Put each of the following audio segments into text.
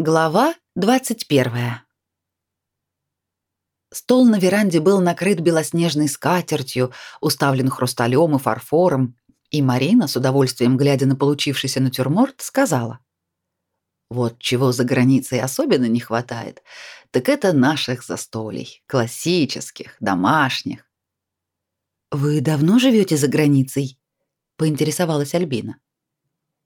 Глава 21. Стол на веранде был накрыт белоснежной скатертью, уставлен хрусталем и фарфором, и Марина, с удовольствием глядя на получившийся натюрморт, сказала: "Вот чего за границей особенно не хватает, так это наших застолий, классических, домашних". Вы давно живете за границей? поинтересовалась Альбина.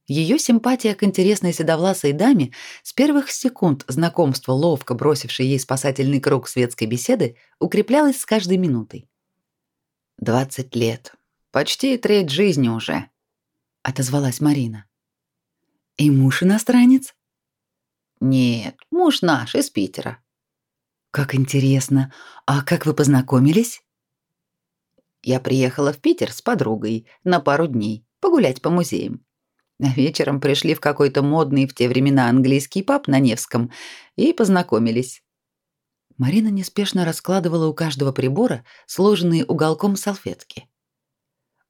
Ее симпатия к интересной седовласой даме с первых секунд знакомства, ловко бросившей ей спасательный круг светской беседы, укреплялась с каждой минутой. «Двадцать лет. Почти треть жизни уже», — отозвалась Марина. «И муж иностранец?» «Нет, муж наш, из Питера». «Как интересно. А как вы познакомились?» «Я приехала в Питер с подругой на пару дней погулять по музеям. А вечером пришли в какой-то модный в те времена английский паб на Невском и познакомились. Марина неспешно раскладывала у каждого прибора сложенные уголком салфетки.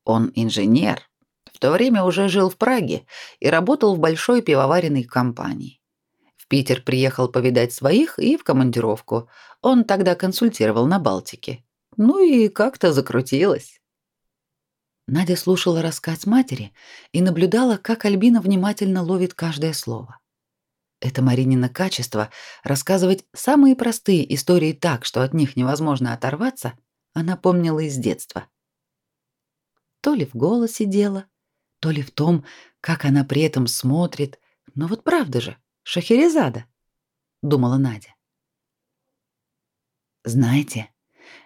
Он инженер. В то время уже жил в Праге и работал в большой пивоваренной компании. В Питер приехал повидать своих и в командировку. Он тогда консультировал на Балтике. Ну и как-то закрутилось. Надя слушала рассказ матери и наблюдала, как Альбина внимательно ловит каждое слово. Это Маринина качество рассказывать самые простые истории так, что от них невозможно оторваться, она помнила из детства. То ли в голосе дело, то ли в том, как она при этом смотрит, но вот правда же, Шахерезада, думала Надя. Знаете,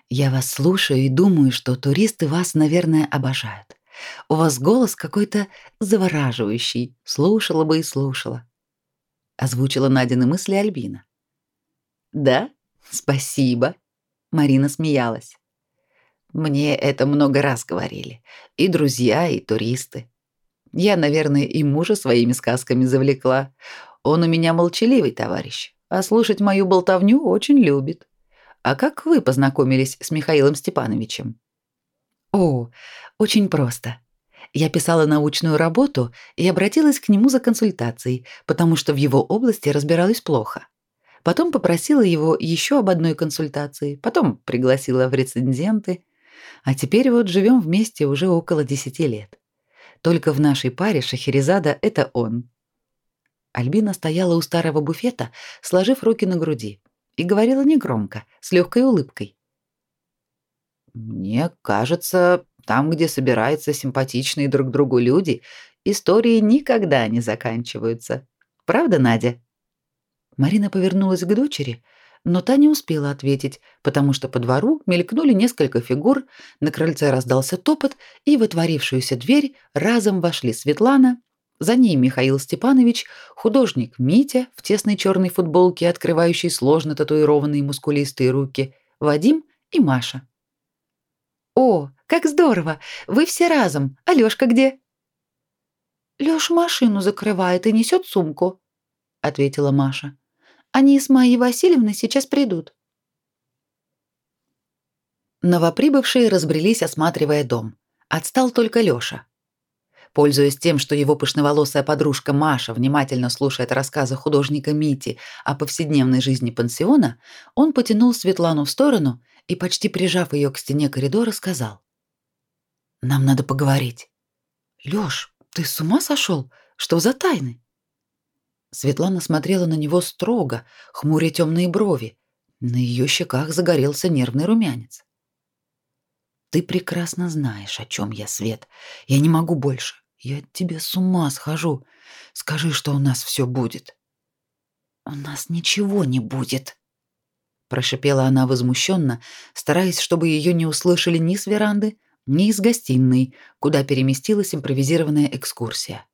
я вас слушаю и думаю, что туристы вас, наверное, обожают. У вас голос какой-то завораживающий. Слушала бы и слушала. Озвучила Надины мысли Альбина. Да? Спасибо. Марина смеялась. Мне это много раз говорили. И друзья, и туристы. Я, наверное, и мужа своими сказками завлекла. Он у меня молчаливый товарищ, а слушать мою болтовню очень любит. А как вы познакомились с Михаилом Степановичем? О, очень просто. Я писала научную работу и обратилась к нему за консультацией, потому что в его области разбиралась плохо. Потом попросила его еще об одной консультации, потом пригласила в рецензенты, а теперь вот живем вместе уже около десяти лет. Только в нашей паре Шахерезада — это он. Альбина стояла у старого буфета, сложив руки на груди и говорила негромко, с легкой улыбкой. Мне кажется, там, где собираются симпатичные друг другу люди, истории никогда не заканчиваются. Правда, Надя? Марина повернулась к дочери, но та не успела ответить, потому что по двору мелькнули несколько фигур, на крыльце раздался топот, и в отворившуюся дверь разом вошли Светлана, за ней Михаил Степанович, художник Митя в тесной черной футболке, открывающей сложно татуированные мускулистые руки, Вадим и Маша. «О, как здорово! Вы все разом! Алёшка где?» «Лёш машину закрывает и несет сумку», — ответила Маша. «Они с Майей Васильевной сейчас придут». Новоприбывшие разбрелись, осматривая дом. Отстал только Лёша. Пользуясь тем, что его пышноволосая подружка Маша внимательно слушает рассказы художника Мити о повседневной жизни пансиона, он потянул Светлану в сторону и, почти прижав ее к стене коридора, сказал. «Нам надо поговорить». «Лёш, ты с ума сошел? Что за тайны?» Светлана смотрела на него строго, хмуря темные брови. На ее щеках загорелся нервный румянец. «Ты прекрасно знаешь, о чем я, Свет. Я не могу больше. Я от тебя с ума схожу. Скажи, что у нас все будет. У нас ничего не будет, прошипела она возмущенно, стараясь, чтобы ее не услышали ни с веранды, ни из гостиной, куда переместилась импровизированная экскурсия.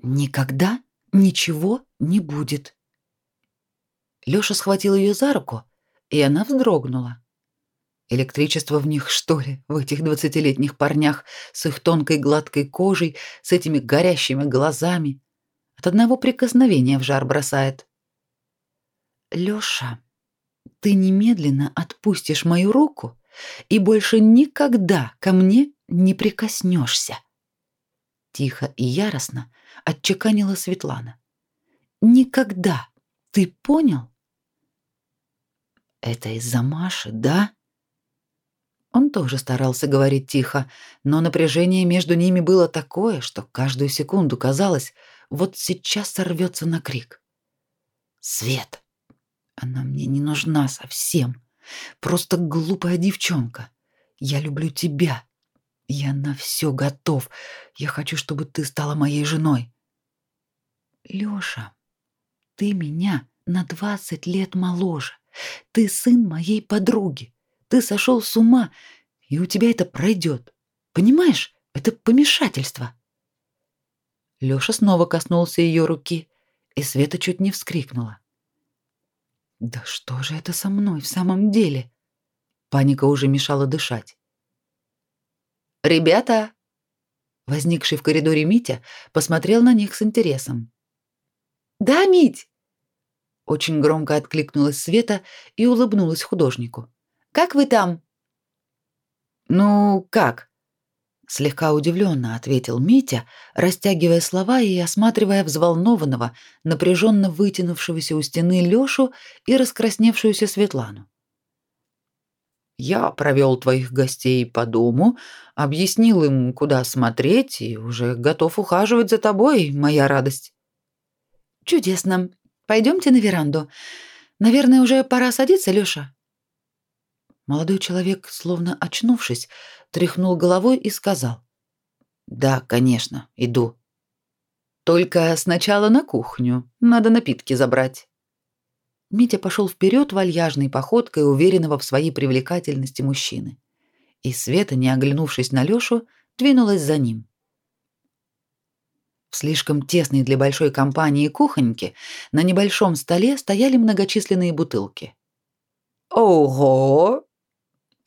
Никогда ничего не будет. Лёша схватил ее за руку, и она вздрогнула. Электричество в них, что ли, в этих двадцатилетних парнях с их тонкой гладкой кожей, с этими горящими глазами. От одного прикосновения в жар бросает. Лёша, ты немедленно отпустишь мою руку и больше никогда ко мне не прикоснешься. Тихо и яростно отчеканила Светлана. Никогда, Ты понял? Это из-за Маши, да? Он тоже старался говорить тихо, но напряжение между ними было такое, что каждую секунду казалось, вот сейчас сорвется на крик. Свет. Она мне не нужна совсем. Просто глупая девчонка. Я люблю тебя. Я на все готов. Я хочу, чтобы ты стала моей женой. Лёша, ты меня на двадцать лет моложе. Ты сын моей подруги. Ты сошел с ума, и у тебя это пройдет. Понимаешь? Это помешательство. Лёша снова коснулся ее руки, и Света чуть не вскрикнула. Да что же это со мной в самом деле? Паника уже мешала дышать. Ребята, возникший в коридоре Митя посмотрел на них с интересом. Да, Мить. Очень громко откликнулась Света и улыбнулась художнику. Как вы там? Ну, как? Слегка удивленно ответил Митя, растягивая слова и осматривая взволнованного, напряженно вытянувшегося у стены Лёшу и раскрасневшуюся Светлану. Я провел твоих гостей по дому, объяснил им, куда смотреть, и уже готов ухаживать за тобой, моя радость. Чудесно. Пойдемте на веранду. Наверное, уже пора садиться, Лёша. Молодой человек, словно очнувшись, тряхнул головой и сказал: "Да, конечно, иду. Только сначала на кухню. Надо напитки забрать". Митя пошел вперед вальяжной походкой уверенного в своей привлекательности мужчины. И Света, не оглянувшись на Лёшу, двинулась за ним. В слишком тесной для большой компании кухоньке на небольшом столе стояли многочисленные бутылки. «Ого!» —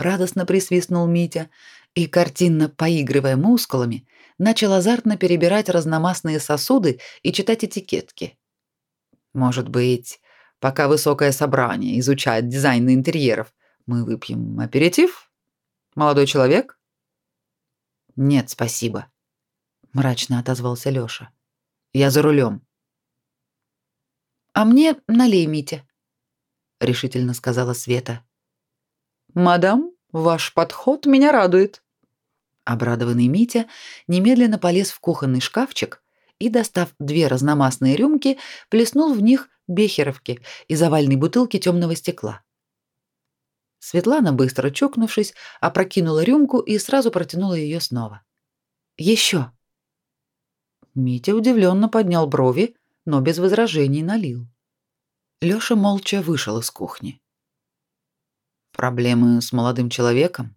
радостно присвистнул Митя и, картинно поигрывая мускулами, начал азартно перебирать разномастные сосуды и читать этикетки. «Может быть, пока высокое собрание изучает дизайн интерьеров, мы выпьем аперитив? Молодой человек?» «Нет, спасибо», мрачно отозвался Лёша. Я за рулем. А мне налей, Митя, решительно сказала Света. Мадам, ваш подход меня радует. Обрадованный Митя немедленно полез в кухонный шкафчик и, достав две разномастные рюмки, плеснул в них бехеровки из овальной бутылки темного стекла. Светлана, быстро чокнувшись, опрокинула рюмку и сразу протянула ее снова. Еще. Митя удивленно поднял брови, но без возражений налил. Лёша молча вышел из кухни. Проблемы с молодым человеком?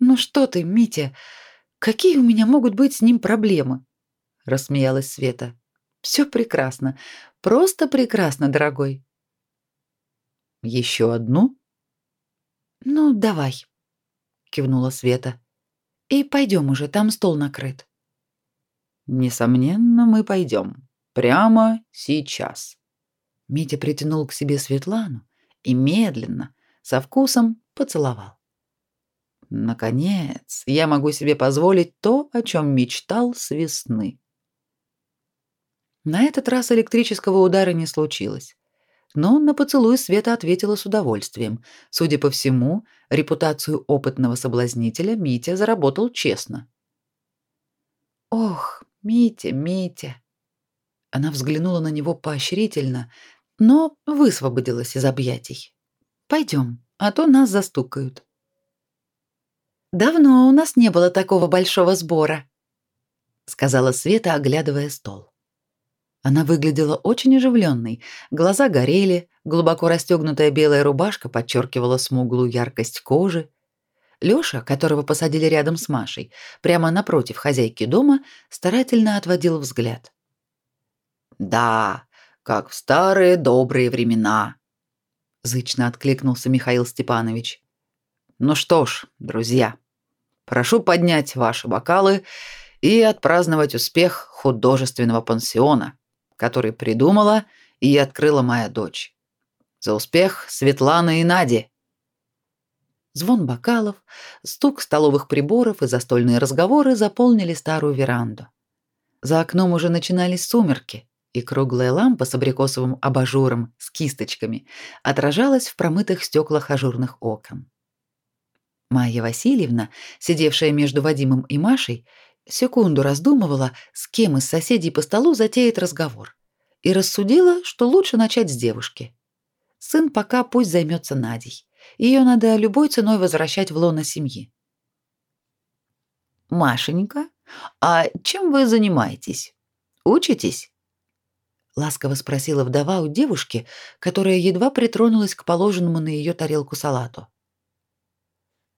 Ну что ты, Митя? Какие у меня могут быть с ним проблемы? рассмеялась Света. Все прекрасно. Просто прекрасно, дорогой. Еще одну? Ну, давай, кивнула Света. И пойдем уже, там стол накрыт. Несомненно, мы пойдем. Прямо сейчас. Митя притянул к себе Светлану и медленно, со вкусом поцеловал. Наконец, я могу себе позволить то, о чем мечтал с весны. На этот раз электрического удара не случилось. Но на поцелуй Света ответила с удовольствием. Судя по всему, репутацию опытного соблазнителя Митя заработал честно. Ох, Митя, Митя. Она взглянула на него поощрительно, но высвободилась из объятий. Пойдем, а то нас застукают. Давно у нас не было такого большого сбора, сказала Света, оглядывая стол. Она выглядела очень оживленной, глаза горели, глубоко расстегнутая белая рубашка подчеркивала смуглую яркость кожи, Лёша, которого посадили рядом с Машей, прямо напротив хозяйки дома, старательно отводил взгляд. «Да, как в старые добрые времена», — зычно откликнулся Михаил Степанович. «Ну что ж, друзья, прошу поднять ваши бокалы и отпраздновать успех художественного пансиона, который придумала и открыла моя дочь. За успех Светланы и Нади!» Звон бокалов, стук столовых приборов и застольные разговоры заполнили старую веранду. За окном уже начинались сумерки, и круглая лампа с абрикосовым абажуром с кисточками отражалась в промытых стеклах ажурных окон. Майя Васильевна, сидевшая между Вадимом и Машей, секунду раздумывала, с кем из соседей по столу затеет разговор, и рассудила, что лучше начать с девушки. Сын пока пусть займется Надей. Ее надо любой ценой возвращать в лоно семьи. Машенька, а чем вы занимаетесь? Учитесь? Ласково спросила вдова у девушки, которая едва притронулась к положенному на ее тарелку салату.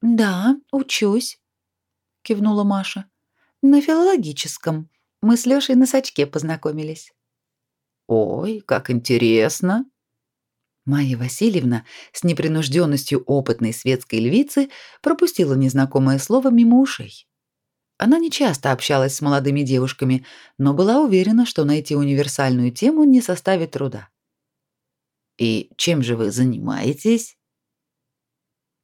Да, учусь, кивнула Маша. На филологическом. Мы с Лёшей на сачке познакомились. Ой, как интересно. Майя Васильевна с непринужденностью опытной светской львицы пропустила незнакомое слово мимо ушей. Она не часто общалась с молодыми девушками, но была уверена, что найти универсальную тему не составит труда. «И чем же вы занимаетесь?»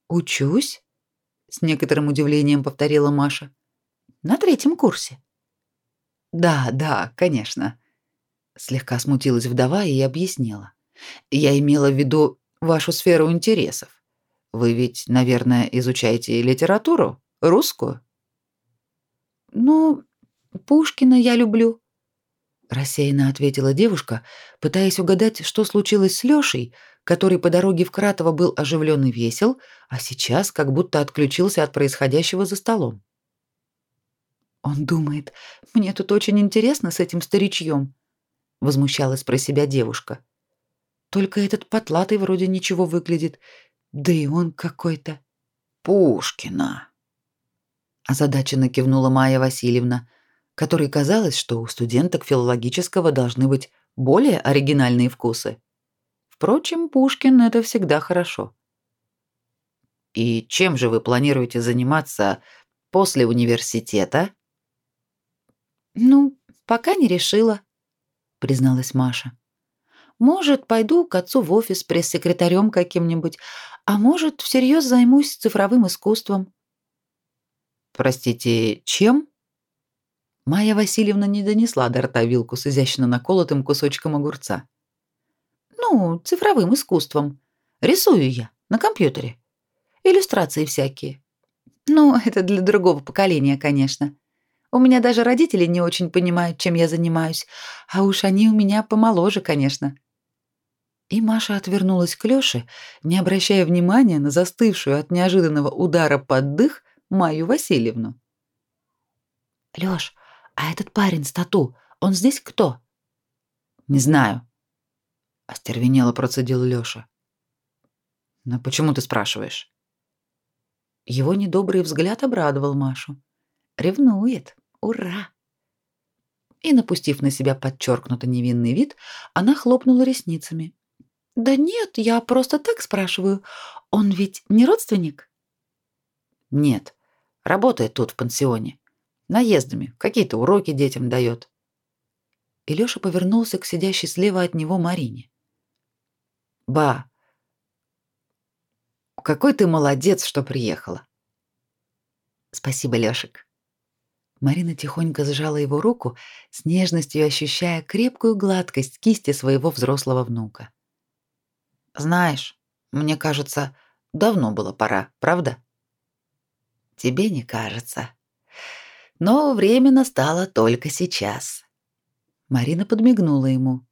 «Учусь», — с некоторым удивлением повторила Маша. «На третьем курсе». «Да, да, конечно», — слегка смутилась вдова и объяснила. «Я имела в виду вашу сферу интересов. Вы ведь, наверное, изучаете литературу, русскую?» «Ну, Пушкина я люблю», — рассеянно ответила девушка, пытаясь угадать, что случилось с Лёшей, который по дороге в Кратово был оживлен и весел, а сейчас как будто отключился от происходящего за столом. «Он думает, мне тут очень интересно с этим старичьем», — возмущалась про себя девушка. «Только этот потлатый вроде ничего выглядит, да и он какой-то...» «Пушкина», озадаченно кивнула Майя Васильевна, которой казалось, что у студенток филологического должны быть более оригинальные вкусы. Впрочем, Пушкин это всегда хорошо. И чем же вы планируете заниматься после университета? Ну, пока не решила, призналась Маша. Может, пойду к отцу в офис пресс-секретарем каким-нибудь, а может, всерьез займусь цифровым искусством. Простите, чем? Майя Васильевна не донесла до рта вилку с изящно наколотым кусочком огурца. Ну, цифровым искусством. Рисую я на компьютере. Иллюстрации всякие. Ну, это для другого поколения, конечно. У меня даже родители не очень понимают, чем я занимаюсь, а уж они у меня помоложе, конечно. И Маша отвернулась к Лёше, не обращая внимания на застывшую от неожиданного удара под дых Майю Васильевну. «Лёш, а этот парень с тату, он здесь кто?» «Не знаю», — остервенело процедил Лёша. «Но почему ты спрашиваешь?» Его недобрый взгляд обрадовал Машу. Ревнует. Ура! И, напустив на себя подчеркнуто невинный вид, она хлопнула ресницами. «Да нет, я просто так спрашиваю. Он ведь не родственник?» Нет. Работает тут в пансионе. Наездами. Какие-то уроки детям дает. И Лёша повернулся к сидящей слева от него Марине. Ба. Какой ты молодец, что приехала. Спасибо, Лёшик. Марина тихонько сжала его руку, с нежностью ощущая крепкую гладкость кисти своего взрослого внука. Знаешь, мне кажется, давно было пора, правда? Тебе не кажется. Но время настало только сейчас. Марина подмигнула ему.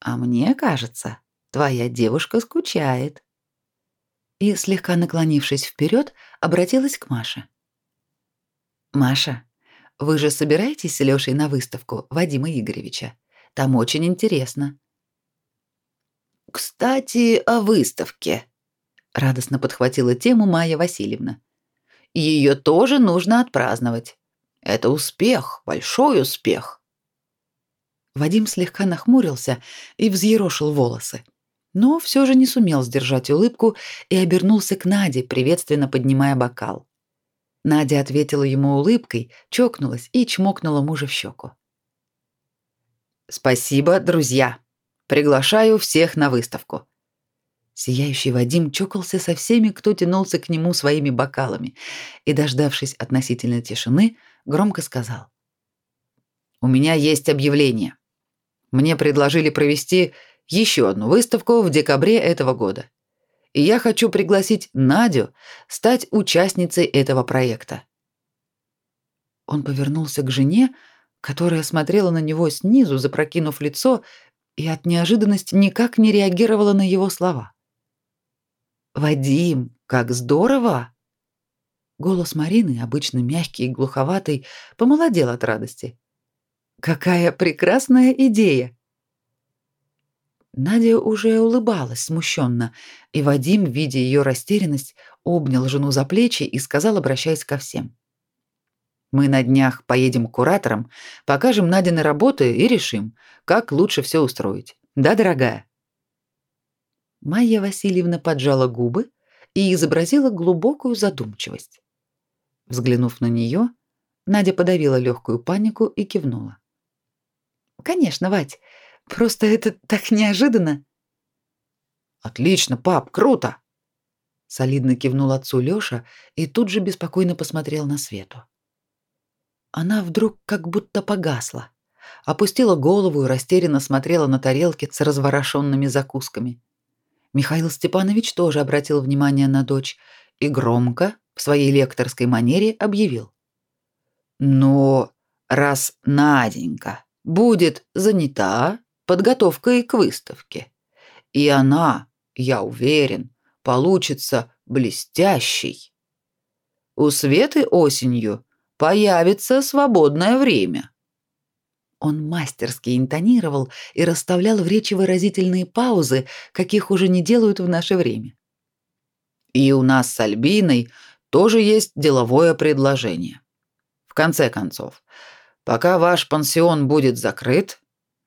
А мне кажется, твоя девушка скучает. И слегка наклонившись вперед, обратилась к Маше. Маша, вы же собираетесь с Лёшей на выставку Вадима Игоревича? Там очень интересно. Кстати, о выставке, радостно подхватила тему Майя Васильевна. Ее тоже нужно отпраздновать. Это успех, большой успех. Вадим слегка нахмурился и взъерошил волосы, но все же не сумел сдержать улыбку и обернулся к Наде, приветственно поднимая бокал. Надя ответила ему улыбкой, чокнулась и чмокнула мужа в щеку. Спасибо, друзья. Приглашаю всех на выставку. Сияющий Вадим чокался со всеми, кто тянулся к нему своими бокалами, и, дождавшись относительной тишины, громко сказал: "У меня есть объявление. Мне предложили провести еще одну выставку в декабре этого года. И я хочу пригласить Надю стать участницей этого проекта. Он повернулся к жене, которая смотрела на него снизу, запрокинув лицо, и от неожиданности никак не реагировала на его слова. «Вадим, как здорово!» Голос Марины, обычно мягкий и глуховатый, помолодел от радости. «Какая прекрасная идея!» Надя уже улыбалась смущенно, и Вадим, видя ее растерянность, обнял жену за плечи и сказал, обращаясь ко всем. «Мы на днях поедем к кураторам, покажем Надины работы и решим, как лучше все устроить. Да, дорогая?» Майя Васильевна поджала губы и изобразила глубокую задумчивость. Взглянув на нее, Надя подавила легкую панику и кивнула. «Конечно, Вать, просто это так неожиданно». «Отлично, пап, круто!» Солидно кивнул отцу Лёша и тут же беспокойно посмотрел на Свету. Она вдруг как будто погасла, опустила голову и растерянно смотрела на тарелки с разворошенными закусками. Михаил Степанович тоже обратил внимание на дочь и громко, в своей лекторской манере, объявил. «Но раз Наденька будет занята подготовкой к выставке, и она, я уверен, получится блестящей, у Светы осенью появится свободное время. Он мастерски интонировал и расставлял в речи выразительные паузы, каких уже не делают в наше время. И у нас с Альбиной тоже есть деловое предложение. В конце концов, пока ваш пансион будет закрыт,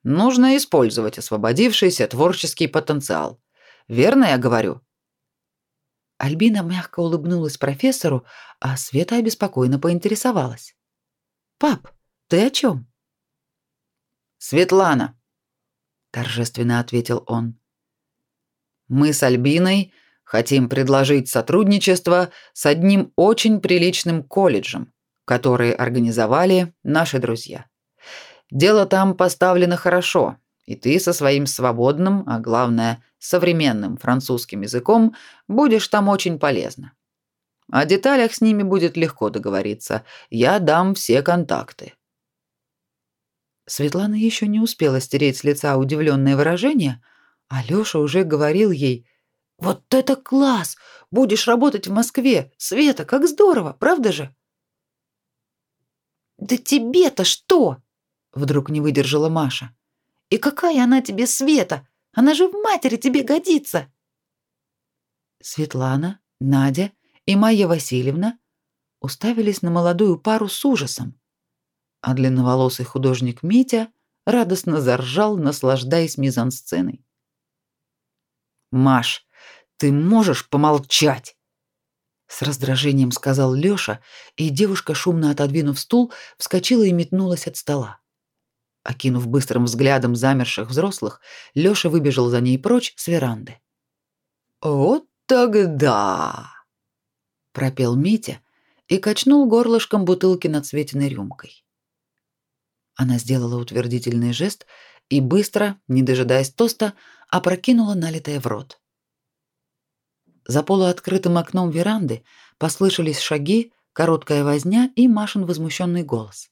нужно использовать освободившийся творческий потенциал. Верно я говорю? Альбина мягко улыбнулась профессору, а Света обеспокоенно поинтересовалась. «Пап, ты о чем?» Светлана, торжественно ответил он. Мы с Альбиной хотим предложить сотрудничество с одним очень приличным колледжем, который организовали наши друзья. Дело там поставлено хорошо, и ты со своим свободным, а главное, современным французским языком будешь там очень полезна. О деталях с ними будет легко договориться. Я дам все контакты. Светлана еще не успела стереть с лица удивленное выражение, а Лёша уже говорил ей: "Вот это класс! Будешь работать в Москве. Света, как здорово, правда же?" "Да тебе-то что?" вдруг не выдержала Маша. "И какая она тебе, Света? Она же в матери тебе годится." Светлана, Надя и Майя Васильевна уставились на молодую пару с ужасом а длинноволосый художник Митя радостно заржал, наслаждаясь мизансценой. «Маш, ты можешь помолчать?» С раздражением сказал Лёша, и девушка, шумно отодвинув стул, вскочила и метнулась от стола. Окинув быстрым взглядом замерших взрослых, Лёша выбежал за ней прочь с веранды. «Вот тогда!» — пропел Митя и качнул горлышком бутылки над Светиной рюмкой. Она сделала утвердительный жест и быстро, не дожидаясь тоста, опрокинула налитое в рот. За полуоткрытым окном веранды послышались шаги, короткая возня и Машин возмущенный голос.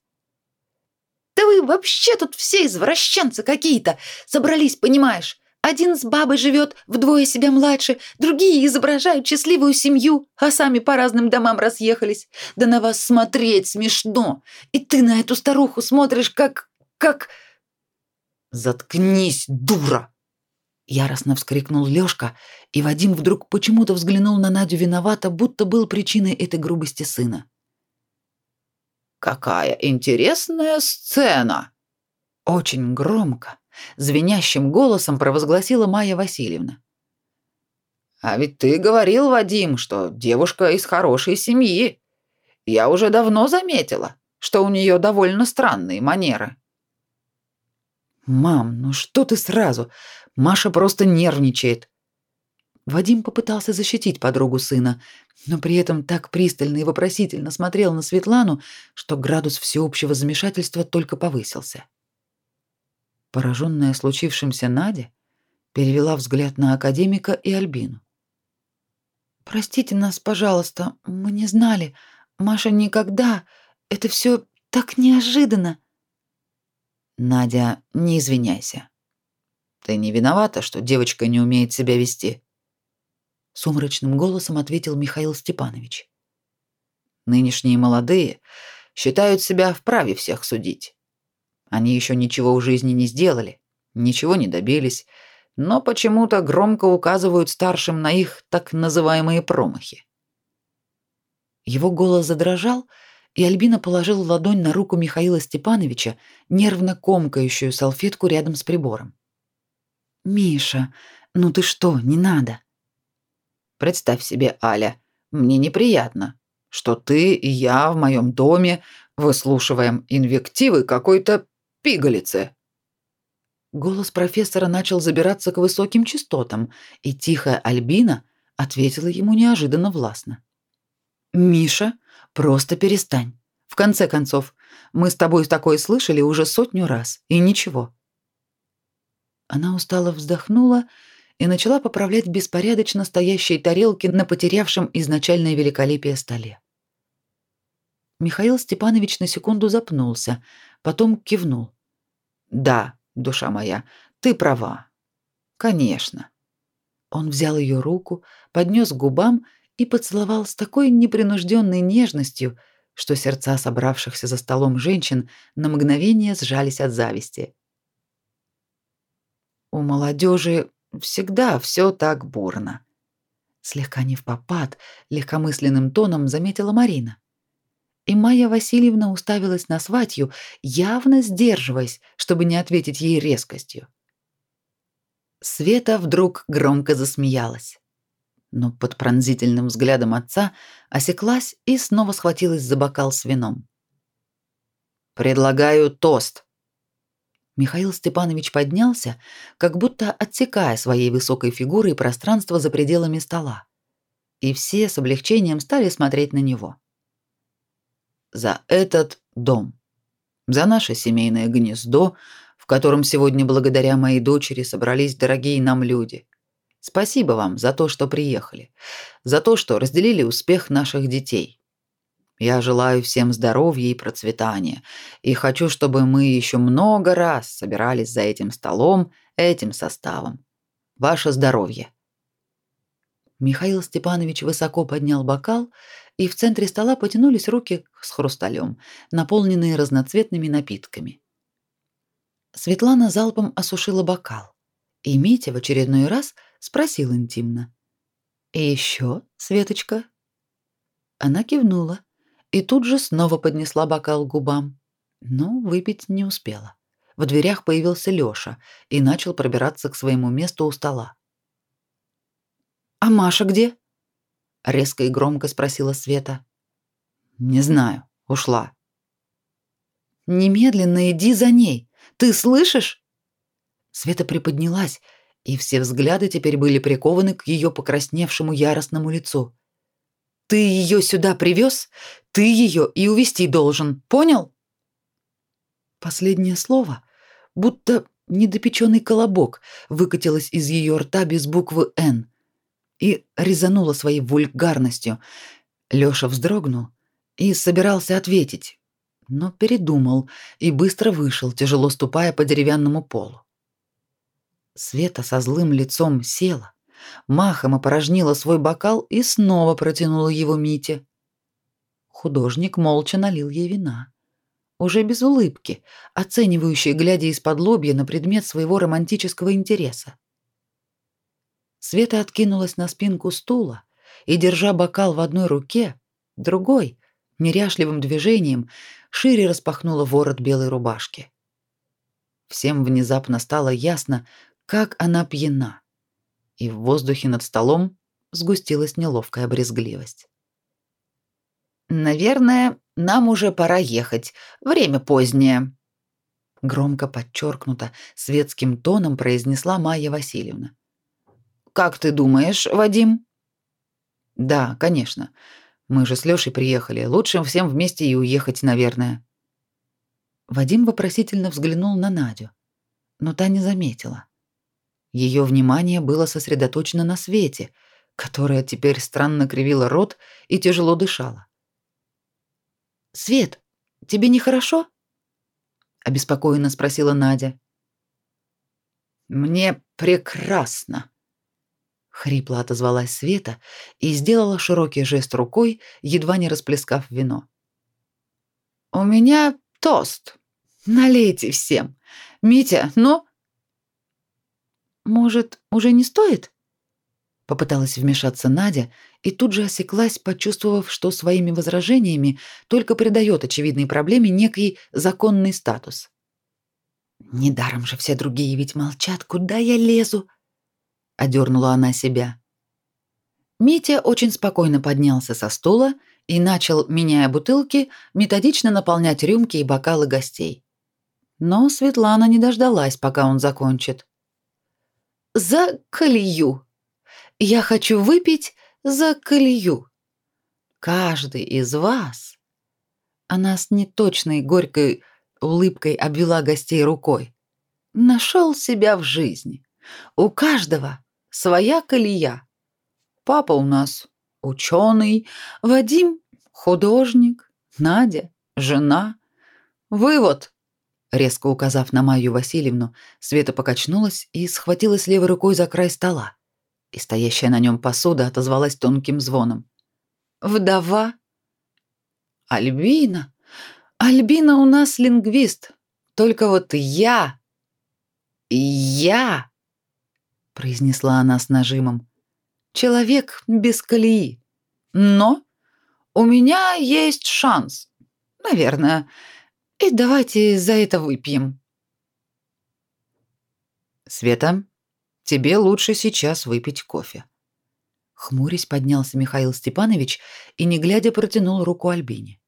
«Да вы вообще тут все извращенцы какие-то! Собрались, понимаешь? Один с бабой живет, вдвое себя младше, другие изображают счастливую семью, а сами по разным домам разъехались. Да на вас смотреть смешно. И ты на эту старуху смотришь как... как... «Заткнись, дура!» Яростно вскрикнул Лёшка, и Вадим вдруг почему-то взглянул на Надю виновато, будто был причиной этой грубости сына. «Какая интересная сцена!» Очень громко, звенящим голосом провозгласила Майя Васильевна. А ведь ты говорил, Вадим, что девушка из хорошей семьи. Я уже давно заметила, что у нее довольно странные манеры. Мам, ну что ты сразу? Маша просто нервничает. Вадим попытался защитить подругу сына, но при этом так пристально и вопросительно смотрел на Светлану, что градус всеобщего замешательства только повысился. Пораженная случившимся Надя перевела взгляд на академика и Альбину. Простите нас, пожалуйста, мы не знали. Маша никогда. Это все так неожиданно. Надя, не извиняйся. Ты не виновата, что девочка не умеет себя вести. Сумрачным голосом ответил Михаил Степанович. Нынешние молодые считают себя вправе всех судить. Они еще ничего в жизни не сделали, ничего не добились, но почему-то громко указывают старшим на их так называемые промахи. Его голос задрожал, и Альбина положила ладонь на руку Михаила Степановича, нервно комкающую салфетку рядом с прибором. «Миша, ну ты что, не надо!» «Представь себе, Аля, мне неприятно, что ты и я в моем доме выслушиваем инвективы какой-то пигалицы». Голос профессора начал забираться к высоким частотам, и тихая Альбина ответила ему неожиданно властно. «Миша, просто перестань. В конце концов, мы с тобой такое слышали уже сотню раз, и ничего». Она устало вздохнула и начала поправлять беспорядочно стоящие тарелки на потерявшем изначальное великолепие столе. Михаил Степанович на секунду запнулся, потом кивнул. «Да, душа моя, ты права. Конечно». Он взял ее руку, поднес к губам и поцеловал с такой непринужденной нежностью, что сердца собравшихся за столом женщин на мгновение сжались от зависти. У молодежи всегда все так бурно. Слегка не в попад, легкомысленным тоном заметила Марина. И Майя Васильевна уставилась на сватью, явно сдерживаясь, чтобы не ответить ей резкостью. Света вдруг громко засмеялась но под пронзительным взглядом отца осеклась и снова схватилась за бокал с вином. «Предлагаю тост». Михаил Степанович поднялся, как будто отсекая своей высокой фигурой пространство за пределами стола. И все с облегчением стали смотреть на него. «За этот дом. За наше семейное гнездо, в котором сегодня благодаря моей дочери собрались дорогие нам люди. Спасибо вам за то, что приехали, за то, что разделили успех наших детей. Я желаю всем здоровья и процветания, и хочу, чтобы мы еще много раз собирались за этим столом, этим составом. Ваше здоровье. Михаил Степанович высоко поднял бокал, и в центре стола потянулись руки с хрусталем, наполненные разноцветными напитками. Светлана залпом осушила бокал, и Митя в очередной раз – спросил интимно. «И еще, Светочка?» Она кивнула и тут же снова поднесла бокал к губам, но выпить не успела. В дверях появился Лёша и начал пробираться к своему месту у стола. «А Маша где?» — резко и громко спросила Света. «Не знаю, ушла». «Немедленно иди за ней. Ты слышишь?» Света приподнялась и все взгляды теперь были прикованы к ее покрасневшему яростному лицу. Ты ее сюда привез, ты ее и увести должен, понял? Последнее слово, будто недопеченный колобок, выкатилось из ее рта без буквы «Н» и резануло своей вульгарностью. Лёша вздрогнул и собирался ответить, но передумал и быстро вышел, тяжело ступая по деревянному полу. Света со злым лицом села, махом опорожнила свой бокал и снова протянула его Мите. Художник молча налил ей вина, уже без улыбки, оценивающей, глядя из-под лобья на предмет своего романтического интереса. Света откинулась на спинку стула и, держа бокал в одной руке, другой, неряшливым движением, шире распахнула ворот белой рубашки. Всем внезапно стало ясно, как она пьяна. И в воздухе над столом сгустилась неловкая брезгливость. Наверное, нам уже пора ехать. Время позднее. Громко подчеркнуто, светским тоном произнесла Майя Васильевна. Как ты думаешь, Вадим? Да, конечно. Мы же с Лёшей приехали. Лучше всем вместе и уехать, наверное. Вадим вопросительно взглянул на Надю но та не заметила. Ее внимание было сосредоточено на свете, которая теперь странно кривила рот и тяжело дышала. «Свет, тебе нехорошо?» — обеспокоенно спросила Надя. «Мне прекрасно», — хрипло отозвалась Света и сделала широкий жест рукой, едва не расплескав вино. «У меня тост. Налейте всем. Митя, ну...» «Может, уже не стоит?» Попыталась вмешаться Надя и тут же осеклась, почувствовав, что своими возражениями только придает очевидной проблеме некий законный статус. «Недаром же все другие ведь молчат, куда я лезу?» — одернула она себя. Митя очень спокойно поднялся со стула и начал, меняя бутылки, методично наполнять рюмки и бокалы гостей. Но Светлана не дождалась, пока он закончит. «За колею!» Я хочу выпить за колею. Каждый из вас...» Она с неточной горькой улыбкой обвела гостей рукой. «Нашел себя в жизни. У каждого своя колея. Папа у нас ученый, Вадим художник, Надя жена. Вывод!» Резко указав на Майю Васильевну, Света покачнулась и схватилась левой рукой за край стола и стоящая на нем посуда отозвалась тонким звоном. «Вдова?» «Альбина? Альбина у нас лингвист. Только вот я... Я...» произнесла она с нажимом. «Человек без колеи. Но у меня есть шанс. Наверное. И давайте за это выпьем». «Света, Тебе лучше сейчас выпить кофе. Хмурясь поднялся Михаил Степанович и, не глядя, протянул руку Альбине.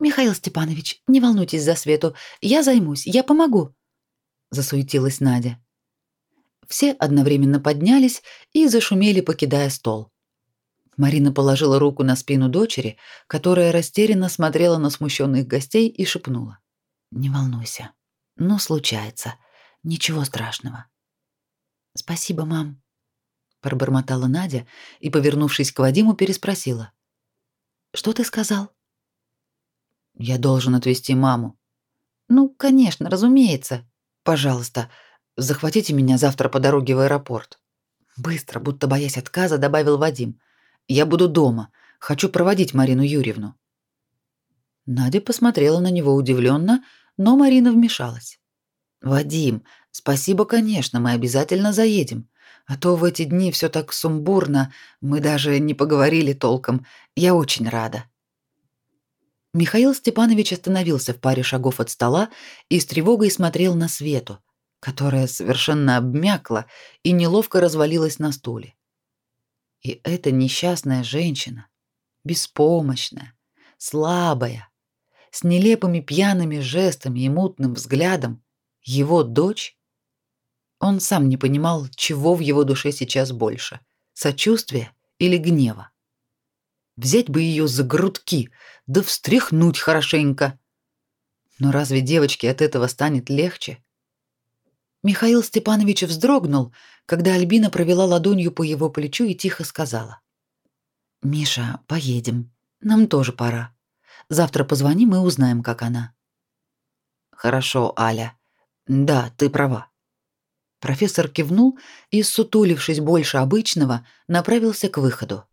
«Михаил Степанович, не волнуйтесь за Свету, я займусь, я помогу», — засуетилась Надя. Все одновременно поднялись и зашумели, покидая стол. Марина положила руку на спину дочери, которая растерянно смотрела на смущенных гостей и шепнула. «Не волнуйся. Ну, случается. Ничего страшного. Спасибо, мам, пробормотала Надя и, повернувшись к Вадиму, переспросила: Что ты сказал? Я должен отвезти маму. Ну, конечно, разумеется. Пожалуйста, захватите меня завтра по дороге в аэропорт. Быстро, будто боясь отказа, добавил Вадим. Я буду дома. Хочу проводить Марину Юрьевну. Надя посмотрела на него удивленно, но Марина вмешалась. Вадим, спасибо, конечно, мы обязательно заедем. А то в эти дни все так сумбурно, мы даже не поговорили толком. Я очень рада. Михаил Степанович остановился в паре шагов от стола и с тревогой смотрел на Свету, которая совершенно обмякла и неловко развалилась на стуле. И эта несчастная женщина, беспомощная, слабая, с нелепыми пьяными жестами и мутным взглядом, его дочь? Он сам не понимал, чего в его душе сейчас больше — сочувствия или гнева. Взять бы ее за грудки, да встряхнуть хорошенько. Но разве девочке от этого станет легче? Михаил Степанович вздрогнул, когда Альбина провела ладонью по его плечу и тихо сказала. «Миша, поедем. Нам тоже пора. Завтра позвоним и узнаем, как она». «Хорошо, Аля», да, ты права. Профессор кивнул и, сутулившись больше обычного, направился к выходу.